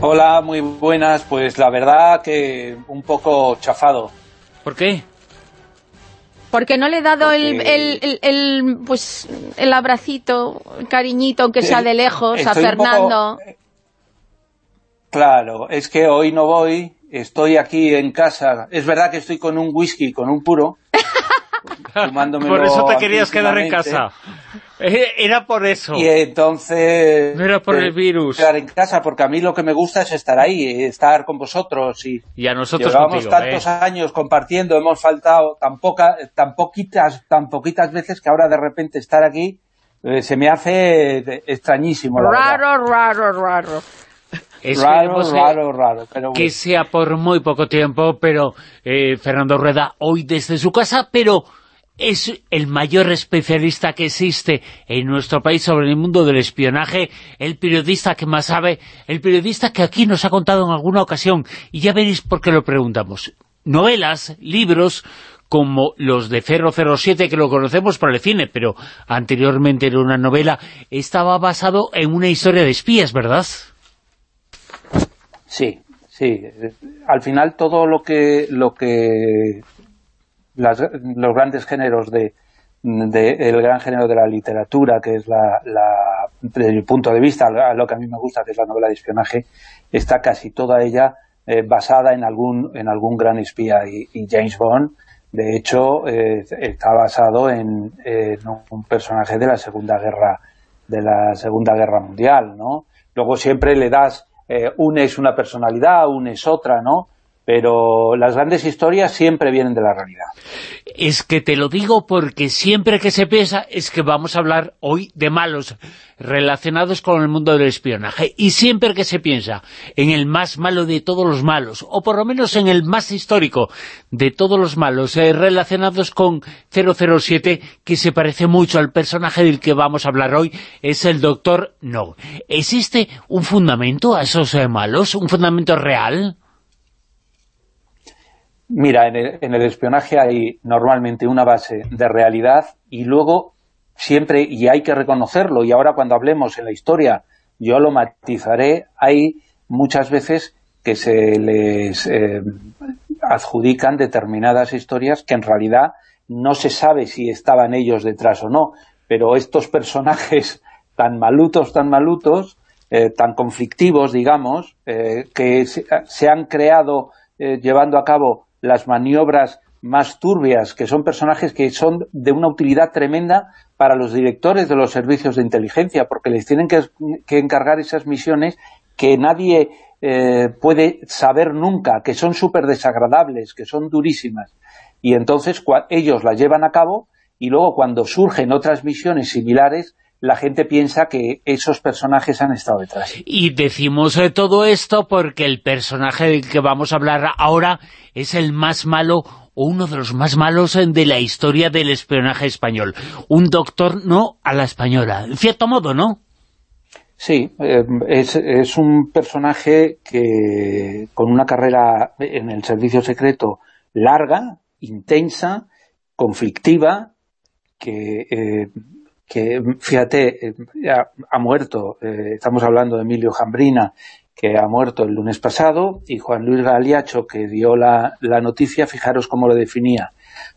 Hola, muy buenas. Pues la verdad que un poco chafado. ¿Por qué? Porque no le he dado el, el, pues, el abracito, el cariñito, aunque sea de lejos, a Fernando. Claro, es que hoy no voy, estoy aquí en casa. Es verdad que estoy con un whisky, con un puro, por eso te querías quedar en casa. Eh, era por eso. Y entonces... No era por el virus. Quedar en casa, porque a mí lo que me gusta es estar ahí, estar con vosotros. Y, y a nosotros Llevamos tantos ¿eh? años compartiendo, hemos faltado tan, poca, tan, poquitas, tan poquitas veces que ahora de repente estar aquí eh, se me hace extrañísimo. raro, raro, raro. Esperemos raro, raro, que sea por muy poco tiempo, pero Fernando Rueda hoy desde su casa, pero es el mayor especialista que existe en nuestro país sobre el mundo del espionaje, el periodista que más sabe, el periodista que aquí nos ha contado en alguna ocasión, y ya veréis por qué lo preguntamos. Novelas, libros, como los de 007, que lo conocemos por el cine, pero anteriormente era una novela, estaba basado en una historia de espías, ¿verdad? Sí, sí. Al final todo lo que, lo que los grandes géneros de, el gran género de la literatura, que es la, desde mi punto de vista, lo que a mí me gusta, que es la novela de espionaje, está casi toda ella eh, basada en algún, en algún gran espía. Y, James Bond, de hecho, eh, está basado en, un personaje de la Segunda Guerra de la Segunda Guerra Mundial, ¿no? Luego siempre le das, eh, un es una personalidad, un es otra, ¿no? Pero las grandes historias siempre vienen de la realidad. Es que te lo digo porque siempre que se piensa es que vamos a hablar hoy de malos relacionados con el mundo del espionaje. Y siempre que se piensa en el más malo de todos los malos, o por lo menos en el más histórico de todos los malos eh, relacionados con 007, que se parece mucho al personaje del que vamos a hablar hoy, es el Doctor No. ¿Existe un fundamento a esos eh, malos? ¿Un fundamento real? Mira, en el, espionaje hay normalmente una base de realidad y luego siempre, y hay que reconocerlo, y ahora cuando hablemos en la historia yo lo matizaré, hay muchas veces que se les eh, adjudican determinadas historias que en realidad no se sabe si estaban ellos detrás o no, pero estos personajes tan malutos, tan malutos, eh, tan conflictivos, digamos, eh, que se, han creado llevando a cabo las maniobras más turbias, que son personajes que son de una utilidad tremenda para los directores de los servicios de inteligencia, porque les tienen que, encargar esas misiones que nadie eh, puede saber nunca, que son súper desagradables, que son durísimas. Y entonces ellos las llevan a cabo y luego cuando surgen otras misiones similares, la gente piensa que esos personajes han estado detrás. Y decimos eh, todo esto porque el personaje del que vamos a hablar ahora es el más malo o uno de los más malos eh, de la historia del espionaje español. Un doctor no a la española, en cierto modo, ¿no? Sí, eh, es, es, un personaje que con una carrera en el servicio secreto larga, intensa, conflictiva, que que fíjate, eh, ha, muerto, eh, estamos hablando de Emilio Jambrina, que ha muerto el lunes pasado, y Juan Luis Galiacho, que dio la, la noticia, fijaros cómo lo definía,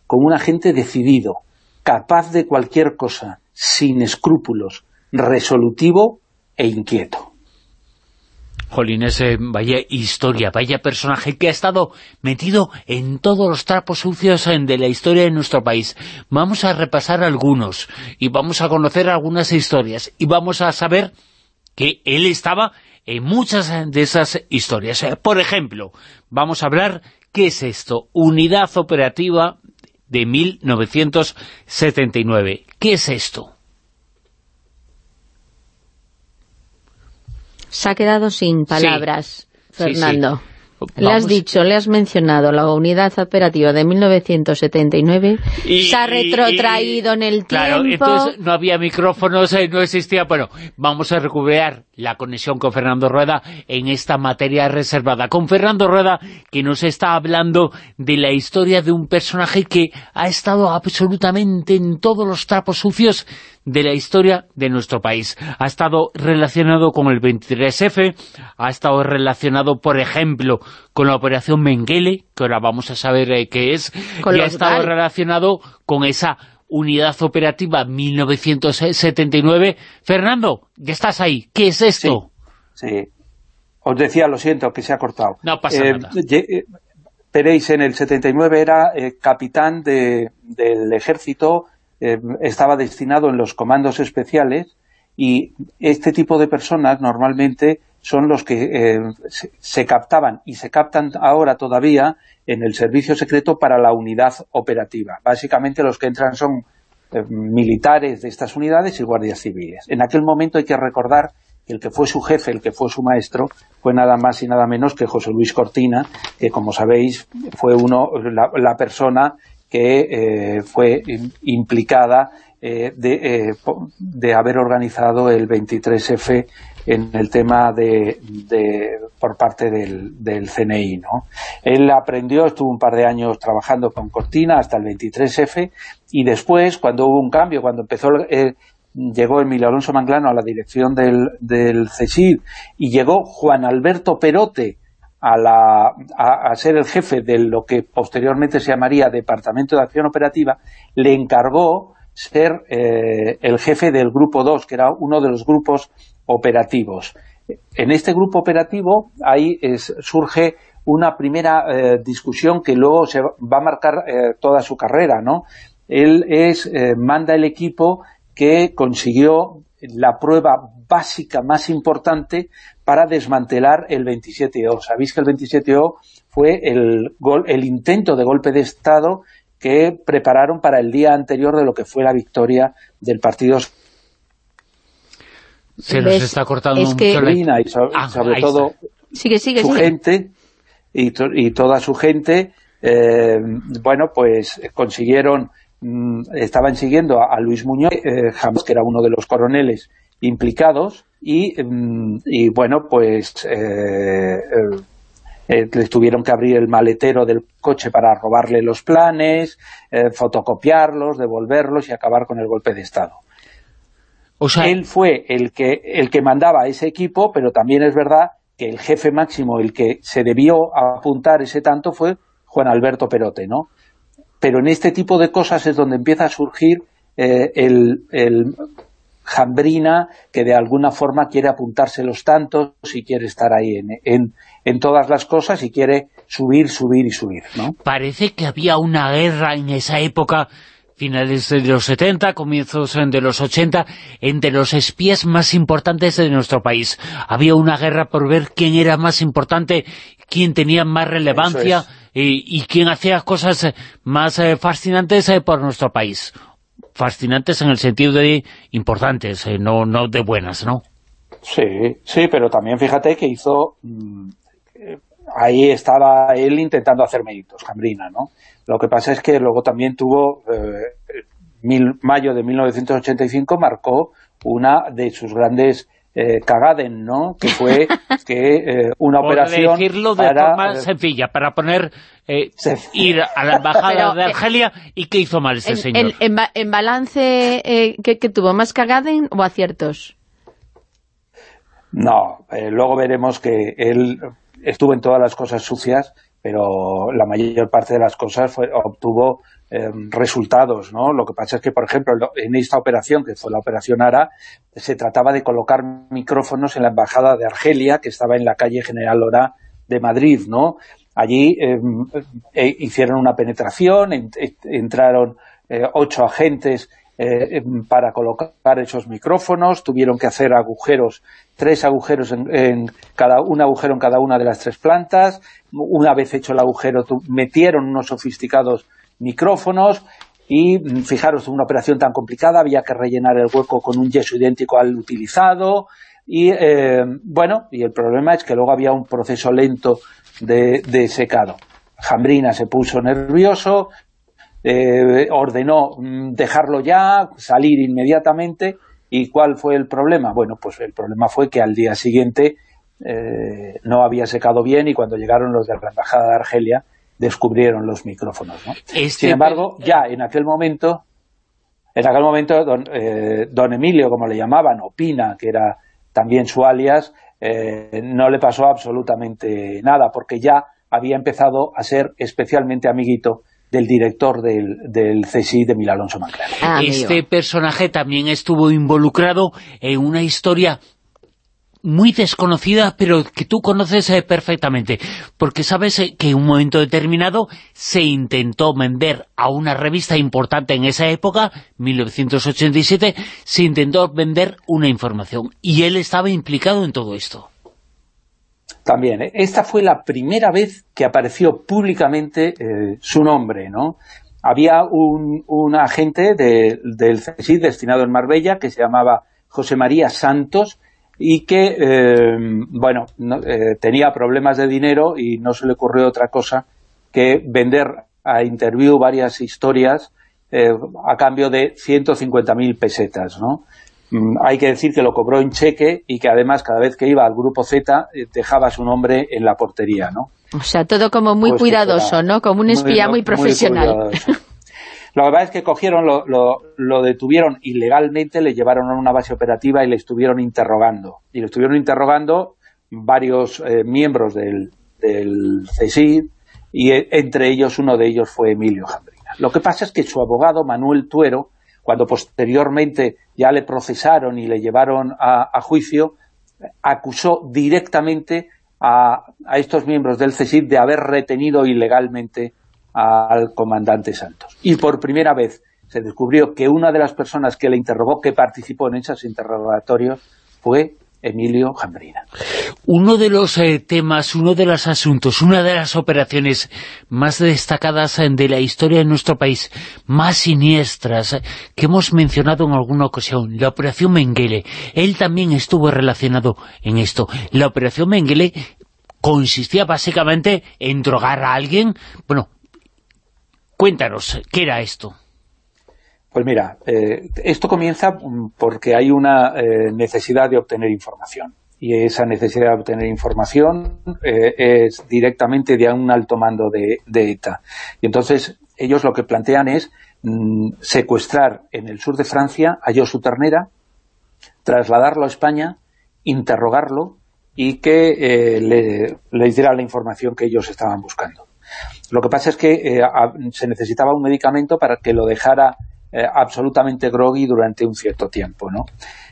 como un agente decidido, capaz de cualquier cosa, sin escrúpulos, resolutivo e inquieto. Jolines, vaya historia, vaya personaje que ha estado metido en todos los trapos sucios de la historia de nuestro país. Vamos a repasar algunos y vamos a conocer algunas historias y vamos a saber que él estaba en muchas de esas historias. Eh, por ejemplo, vamos a hablar, ¿qué es esto? Unidad Operativa de 1979. ¿Qué es esto? Se ha quedado sin palabras, Fernando. Le has dicho, le has mencionado la unidad operativa de 1979, se ha retrotraído en el claro, entonces no había micrófonos, eh, no existía... Bueno, vamos a recuperar la conexión con Fernando Rueda en esta materia reservada. Con Fernando Rueda, que nos está hablando de la historia de un personaje que ha estado absolutamente en todos los trapos sucios de la historia de nuestro país. Ha estado relacionado con el 23F, ha estado relacionado, por ejemplo, con la operación Mengele, que ahora vamos a saber eh, qué es, y ha estado relacionado con esa unidad operativa 1979. Fernando, ya estás ahí. ¿Qué es esto? Sí, Os decía, lo siento, que se ha cortado. No pasa eh, nada. Eh, Pereis en el 79 era capitán del ejército eh, estaba destinado en los comandos especiales y este tipo de personas normalmente son los que eh, se, captaban y se captan ahora todavía en el servicio secreto para la unidad operativa. Básicamente los que entran son eh, militares de estas unidades y guardias civiles. En aquel momento hay que recordar que el que fue su jefe, el que fue su maestro, fue nada más y nada menos que José Luis Cortina, que como sabéis fue uno la persona que eh, fue implicada eh, de, eh, de, haber organizado el 23F en el tema de, por parte del, del, CNI. ¿no? Él aprendió, estuvo un par de años trabajando con Cortina hasta el 23F y después, cuando hubo un cambio, cuando empezó llegó Emilio Alonso Manglano a la dirección del, del CSID y llegó Juan Alberto Perote, a, la, a, ser el jefe de lo que posteriormente se llamaría Departamento de Acción Operativa, le encargó ser eh, el jefe del Grupo 2, que era uno de los grupos operativos. En este grupo operativo ahí surge una primera eh, discusión que luego se va a marcar eh, toda su carrera, ¿no? Él es, manda el equipo que consiguió la prueba básica más importante para desmantelar el 27O. Sabéis que el 27O fue el, el intento de golpe de Estado que prepararon para el día anterior de lo que fue la victoria del partido. Se nos está cortando un que... y sobre, ah, todo sigue, sigue, su gente y, y, toda su gente eh, bueno pues consiguieron mm, estaban siguiendo a, Luis Muñoz eh, que era uno de los coroneles implicados Mm, y, bueno, pues eh, eh, eh, les tuvieron que abrir el maletero del coche para robarle los planes, fotocopiarlos, devolverlos y acabar con el golpe de Estado. O sea, Él fue el que, el que mandaba ese equipo, pero también es verdad que el jefe máximo, el que se debió apuntar ese tanto fue Juan Alberto Perote, ¿no? Pero en este tipo de cosas es donde empieza a surgir el, jambrina que de alguna forma quiere apuntarse los tantos y quiere estar ahí en, en, todas las cosas y quiere subir, subir y subir, ¿no? Parece que había una guerra en esa época finales de los 70, comienzos de los 80, entre los espías más importantes de nuestro país. Había una guerra por ver quién era más importante, quién tenía más relevancia y, quién hacía cosas más eh, fascinantes eh, por nuestro país fascinantes en el sentido de importantes, eh, no, no de buenas, ¿no? Sí, sí, pero también fíjate que hizo... Mm, eh, ahí estaba él intentando hacer méritos, Cambrina, ¿no? Lo que pasa es que luego también tuvo... Eh, mil, mayo de 1985 marcó una de sus grandes eh, Cagaden, ¿no? Que fue que eh, una operación decirlo de forma sencilla, para poner eh, ir a la embajada de Argelia y qué hizo mal ese señor. En, balance, ¿qué, tuvo? ¿Más Cagaden o aciertos? No, luego veremos que él estuvo en todas las cosas sucias, pero la mayor parte de las cosas fue, obtuvo Em, resultados, ¿no? Lo que pasa es que, por ejemplo, en esta operación, que fue la operación ARA, se trataba de colocar micrófonos en la embajada de Argelia, que estaba en la calle General Lora de Madrid, ¿no? Allí em, eh, hicieron una penetración, entraron eh, ocho agentes eh, em, para colocar esos micrófonos, tuvieron que hacer agujeros, tres agujeros en, cada un agujero en cada una de las tres plantas, una vez hecho el agujero metieron unos sofisticados micrófonos y mm, fijaros, una operación tan complicada, había que rellenar el hueco con un yeso idéntico al utilizado y eh, bueno, y el problema es que luego había un proceso lento de, secado. Jambrina se puso nervioso, eh, ordenó mm, dejarlo ya, salir inmediatamente, ¿y cuál fue el problema? Bueno, pues el problema fue que al día siguiente eh, no había secado bien y cuando llegaron los de la Embajada de Argelia descubrieron los micrófonos. Este Sin embargo, ya en aquel momento, en aquel momento don, don Emilio, como le llamaban, Opina, que era también su alias, eh, no le pasó absolutamente nada, porque ya había empezado a ser especialmente amiguito del director del, del CSI de Mil Alonso ah, este personaje también estuvo involucrado en una historia muy desconocida, pero que tú conoces eh, perfectamente, porque sabes eh, que en un momento determinado se intentó vender a una revista importante en esa época, 1987, se intentó vender una información, y él estaba implicado en todo esto. También, ¿eh? esta fue la primera vez que apareció públicamente su nombre, ¿no? Había un, un agente del CSI destinado en Marbella que se llamaba José María Santos, y que, eh, bueno, eh, tenía problemas de dinero y no se le ocurrió otra cosa que vender a Interview varias historias eh, a cambio de 150.000 pesetas, ¿no? Mm, hay que decir que lo cobró en cheque y que además cada vez que iba al Grupo Z dejaba su nombre en la portería, ¿no? O sea, todo como muy pues cuidadoso, ¿no? Como un espía muy, profesional. Lo que pasa es que cogieron, lo, lo, detuvieron ilegalmente, le llevaron a una base operativa y le estuvieron interrogando. Y le estuvieron interrogando varios eh, miembros del, del y eh, entre ellos uno de ellos fue Emilio Jambrina. Lo que pasa es que su abogado, Manuel Tuero, cuando posteriormente ya le procesaron y le llevaron a, juicio, acusó directamente a, a, estos miembros del CSIC de haber retenido ilegalmente al comandante Santos. Y por primera vez se descubrió que una de las personas que le interrogó, que participó en esos interrogatorios, fue Emilio Jambrina. Uno de los eh, temas, uno de los asuntos, una de las operaciones más destacadas eh, de la historia de nuestro país, más siniestras, eh, que hemos mencionado en alguna ocasión, la Operación Mengele. Él también estuvo relacionado en esto. La Operación Mengele consistía básicamente en drogar a alguien, bueno, Cuéntanos, ¿qué era esto? Pues mira, eh, esto comienza porque hay una eh, necesidad de obtener información. Y esa necesidad de obtener información eh, es directamente de un alto mando de, ETA. Y entonces ellos lo que plantean es mm, secuestrar en el sur de Francia a Josu Ternera, trasladarlo a España, interrogarlo y que le, les diera la información que ellos estaban buscando. Lo que pasa es que eh, se necesitaba un medicamento para que lo dejara eh, absolutamente groggy durante un cierto tiempo, ¿no?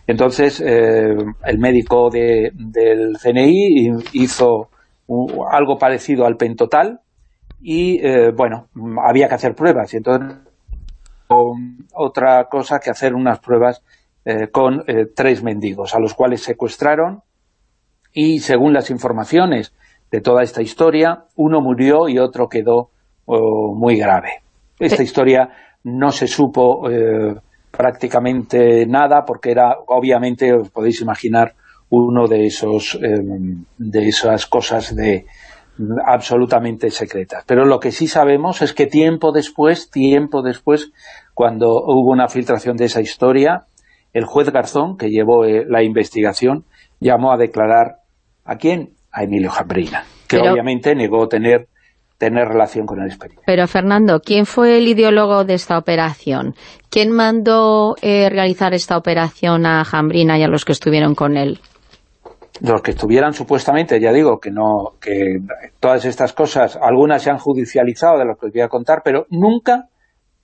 Entonces, eh, el médico del CNI hizo algo parecido al pentotal y, bueno, había que hacer pruebas. Y entonces, otra cosa que hacer unas pruebas con tres mendigos, a los cuales secuestraron y, según las informaciones de toda esta historia, uno murió y otro quedó oh, muy grave. Esta historia no se supo eh, prácticamente nada porque era, obviamente, os podéis imaginar, uno de esos em, de esas cosas de absolutamente secretas. Pero lo que sí sabemos es que tiempo después, tiempo después, cuando hubo una filtración de esa historia, el juez Garzón, que llevó eh, la investigación, llamó a declarar ¿a quién? A Emilio Jambrina, que obviamente negó tener tener relación con el experimento. Pero Fernando, ¿quién fue el ideólogo de esta operación? ¿Quién mandó eh, realizar esta operación a Jambrina y a los que estuvieron con él? Los que estuvieran supuestamente, ya digo, que no que todas estas cosas, algunas se han judicializado de lo que os voy a contar, pero nunca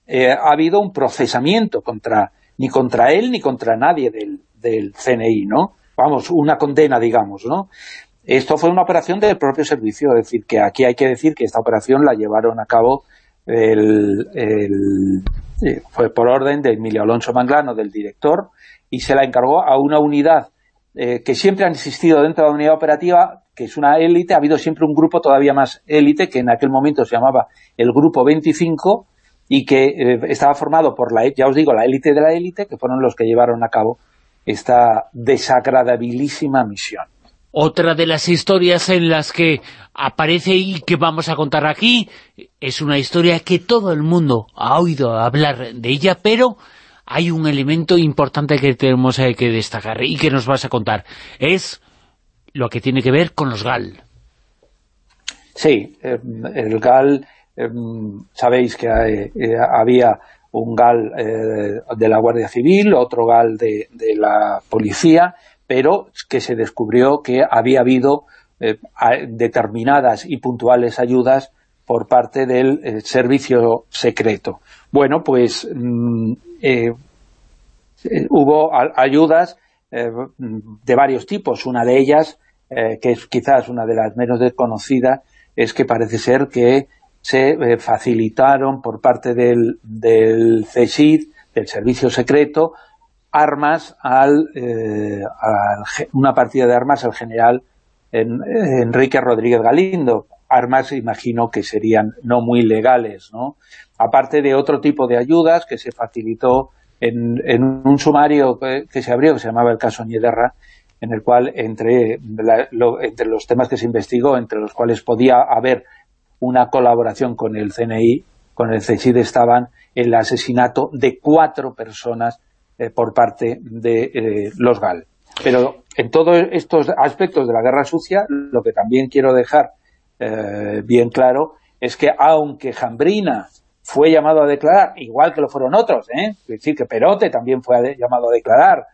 eh, ha habido un procesamiento contra ni contra él ni contra nadie del, del CNI, ¿no? Vamos, una condena, digamos, ¿no? Esto fue una operación del propio servicio, es decir, que aquí hay que decir que esta operación la llevaron a cabo el, fue por orden de Emilio Alonso Manglano, del director, y se la encargó a una unidad eh, que siempre han existido dentro de la unidad operativa, que es una élite, ha habido siempre un grupo todavía más élite, que en aquel momento se llamaba el Grupo 25, y que eh, estaba formado por, la ya os digo, la élite de la élite, que fueron los que llevaron a cabo esta desagradabilísima misión. Otra de las historias en las que aparece y que vamos a contar aquí es una historia que todo el mundo ha oído hablar de ella, pero hay un elemento importante que tenemos que destacar y que nos vas a contar. Es lo que tiene que ver con los GAL. Sí, eh, el GAL, eh, sabéis que eh, había un GAL de la Guardia Civil, otro GAL de la Policía, pero que se descubrió que había habido eh, determinadas y puntuales ayudas por parte del eh, servicio secreto. Bueno, pues mm, eh, hubo ayudas de varios tipos. Una de ellas, que es quizás una de las menos desconocidas, es que parece ser que se facilitaron por parte del, del del servicio secreto, armas al, eh, una partida de armas al general Enrique Rodríguez Galindo. Armas, imagino que serían no muy legales, ¿no? Aparte de otro tipo de ayudas que se facilitó en, un sumario que, se abrió, que se llamaba el caso Niederra, en el cual entre, entre los temas que se investigó, entre los cuales podía haber una colaboración con el CNI, con el CSID, estaban el asesinato de cuatro personas eh, por parte de eh, los GAL. Pero en todos estos aspectos de la guerra sucia, lo que también quiero dejar eh, bien claro es que aunque Jambrina fue llamado a declarar, igual que lo fueron otros, es decir, que Perote también fue llamado a declarar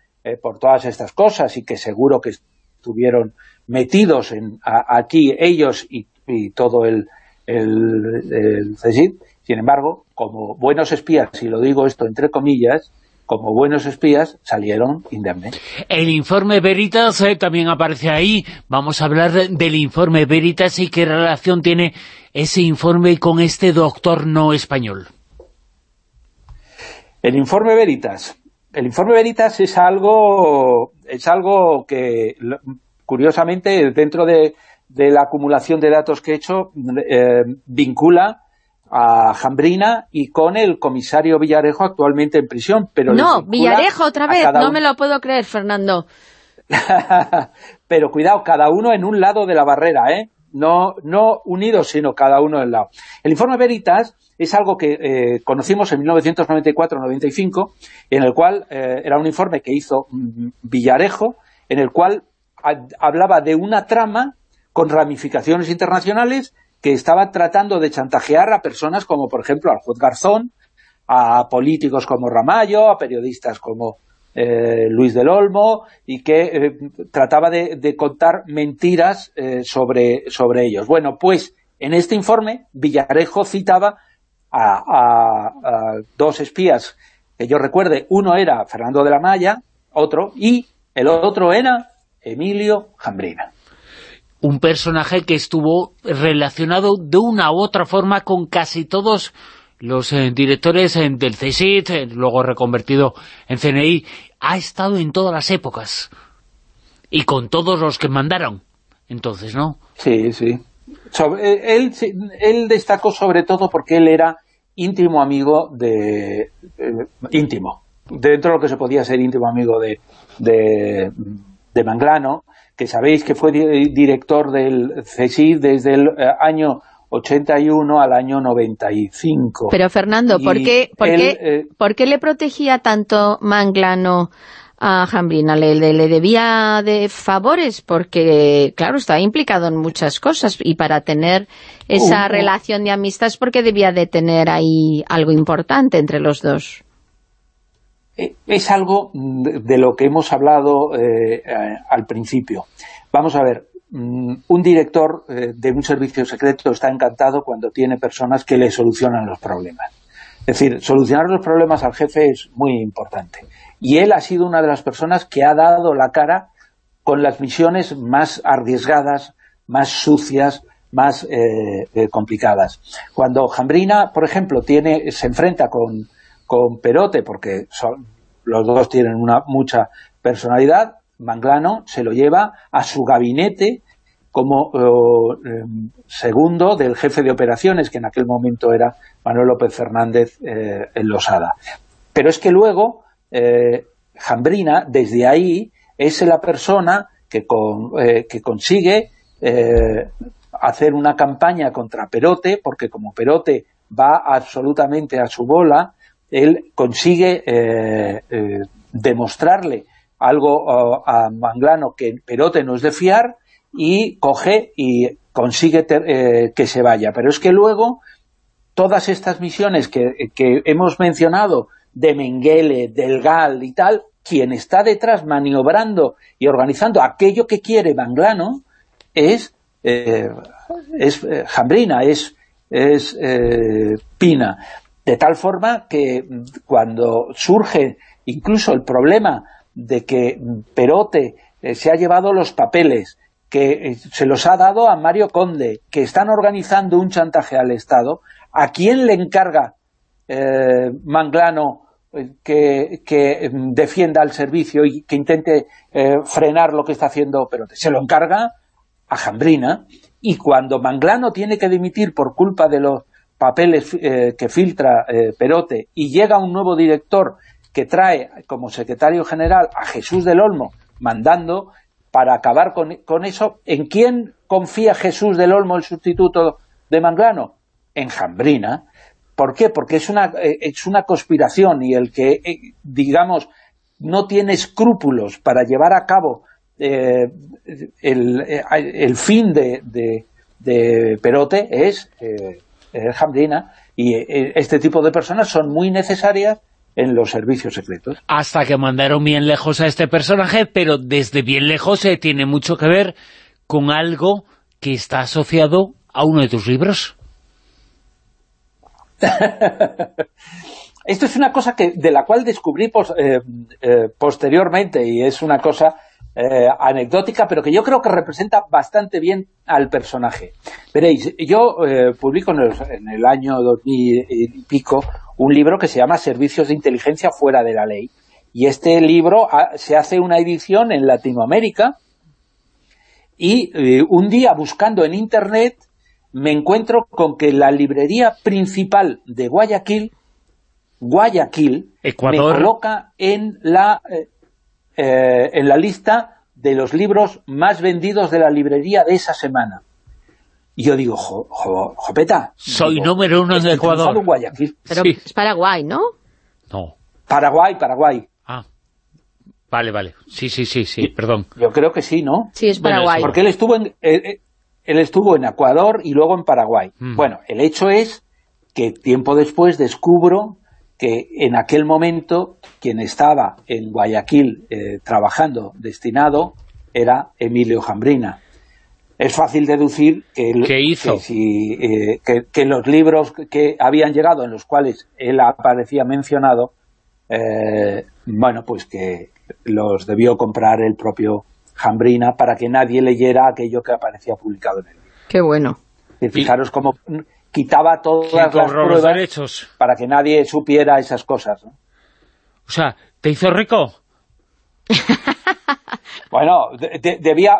por todas estas cosas y que seguro que estuvieron metidos aquí ellos y, todo el, el, sin embargo, como buenos espías, si lo digo esto entre comillas, como buenos espías, salieron indemnes. El informe Veritas eh, también aparece ahí. Vamos a hablar del informe Veritas y qué relación tiene ese informe con este doctor no español. El informe Veritas. El informe Veritas es algo, es algo que, curiosamente, dentro de, la acumulación de datos que he hecho, eh, vincula a Jambrina y con el comisario Villarejo actualmente en prisión. Pero no, Villarejo otra vez, no me lo puedo creer, Fernando. pero cuidado, cada uno en un lado de la barrera, ¿eh? No, no unidos, sino cada uno en lado. El informe Veritas es algo que eh, conocimos en 1994-95, en el cual eh, era un informe que hizo mm, Villarejo, en el cual hablaba de una trama con ramificaciones internacionales que estaba tratando de chantajear a personas como, por ejemplo, al juez Garzón, a políticos como Ramallo, a periodistas como eh, Luis del Olmo, y que eh, trataba de, contar mentiras eh, sobre, sobre ellos. Bueno, pues en este informe Villarejo citaba a, dos espías que yo recuerde, uno era Fernando de la Maya, otro, y el otro era Emilio Jambrina un personaje que estuvo relacionado de una u otra forma con casi todos los eh, directores eh, del CSIT, eh, luego reconvertido en CNI, ha estado en todas las épocas y con todos los que mandaron entonces, ¿no? Sí, sí. él, él destacó sobre todo porque él era íntimo amigo de... íntimo, dentro de lo que se podía ser íntimo amigo de, de Manglano, que sabéis que fue director del CSIC desde el eh, año 81 al año 95. Pero Fernando, ¿por qué, por, qué, eh, ¿por qué le protegía tanto Manglano a Jambrina? ¿Le, ¿Le, debía de favores? Porque, claro, estaba implicado en muchas cosas y para tener esa relación de amistad es porque debía de tener ahí algo importante entre los dos. Eh, es algo de lo que hemos hablado eh, eh, al principio. Vamos a ver, mm, un director de un servicio secreto está encantado cuando tiene personas que le solucionan los problemas. Es decir, solucionar los problemas al jefe es muy importante. Y él ha sido una de las personas que ha dado la cara con las misiones más arriesgadas, más sucias, más complicadas. Cuando Jambrina, por ejemplo, tiene, se enfrenta con, con Perote, porque son, los dos tienen una mucha personalidad, Manglano se lo lleva a su gabinete como eh, segundo del jefe de operaciones, que en aquel momento era Manuel López Fernández eh, en Losada. Pero es que luego, eh, Jambrina, desde ahí, es la persona que, que consigue hacer una campaña contra Perote, porque como Perote va absolutamente a su bola, él consigue demostrarle algo a Manglano que Perote no es de fiar y coge y consigue eh, que se vaya. Pero es que luego todas estas misiones que, hemos mencionado de Mengele, del Gal y tal, quien está detrás maniobrando y organizando aquello que quiere Manglano es, eh, es eh, Jambrina, es, es Pina. De tal forma que cuando surge incluso el problema de que Perote eh, se ha llevado los papeles, que eh, se los ha dado a Mario Conde, que están organizando un chantaje al Estado, ¿a quién le encarga eh, Manglano que, defienda el servicio y que intente frenar lo que está haciendo Perote? Se lo encarga a Jambrina, y cuando Manglano tiene que dimitir por culpa de los papeles que filtra Perote y llega un nuevo director que trae como secretario general a Jesús del Olmo mandando para acabar con, eso. ¿En quién confía Jesús del Olmo, el sustituto de Manglano? En Jambrina. ¿Por qué? Porque es una, eh, es una conspiración y el que, eh, digamos, no tiene escrúpulos para llevar a cabo eh, el, fin de, de, Perote es Jambrina y este tipo de personas son muy necesarias en los servicios secretos. Hasta que mandaron bien lejos a este personaje, pero desde bien lejos se tiene mucho que ver con algo que está asociado a uno de tus libros. Esto es una cosa que de la cual descubrí eh, eh, posteriormente y es una cosa eh, anecdótica, pero que yo creo que representa bastante bien al personaje. Veréis, yo publico en el, en el, año 2000 y pico un libro que se llama Servicios de Inteligencia fuera de la ley. Y este libro ah, se hace una edición en Latinoamérica y eh, un día buscando en Internet me encuentro con que la librería principal de Guayaquil, Guayaquil, me coloca en la, eh, eh, en la lista de los libros más vendidos de la librería de esa semana. Y yo digo, Jopeta... Soy número uno en Ecuador. Pero es Paraguay, ¿no? No. Paraguay, Paraguay. Ah, vale, vale. Sí, sí, sí, sí, perdón. Yo creo que sí, ¿no? Sí, es Paraguay. Porque él estuvo en, él, estuvo en Ecuador y luego en Paraguay. Mm. Bueno, el hecho es que tiempo después descubro que en aquel momento quien estaba en Guayaquil eh, trabajando destinado era Emilio Jambrina es fácil deducir que, eh, que, los libros que habían llegado en los cuales él aparecía mencionado, eh, bueno, pues que los debió comprar el propio Jambrina para que nadie leyera aquello que aparecía publicado en él. Qué bueno. Y fijaros cómo quitaba todas las pruebas derechos. para que nadie supiera esas cosas. O sea, ¿te hizo rico? Bueno, debía,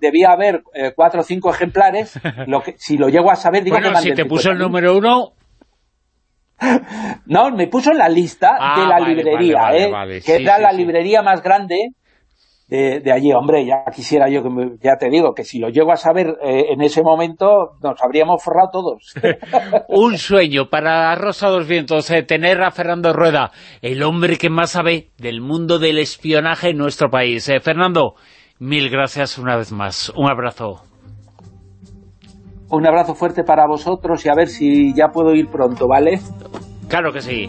debía haber eh, cuatro o cinco ejemplares. Lo que, si lo llego a saber, digo bueno, si te puso el número uno... No, me puso en la lista de ah, la librería, ¿eh? que era la librería más grande de, allí. Hombre, ya quisiera yo, que ya te digo, que si lo llego a saber eh, en ese momento, nos habríamos forrado todos. Un sueño para Rosa dos Vientos, eh, tener a Fernando Rueda, el hombre que más sabe del mundo del espionaje en nuestro país. Eh, Fernando, mil gracias una vez más. Un abrazo. Un abrazo fuerte para vosotros y a ver si ya puedo ir pronto, ¿vale? Claro que sí.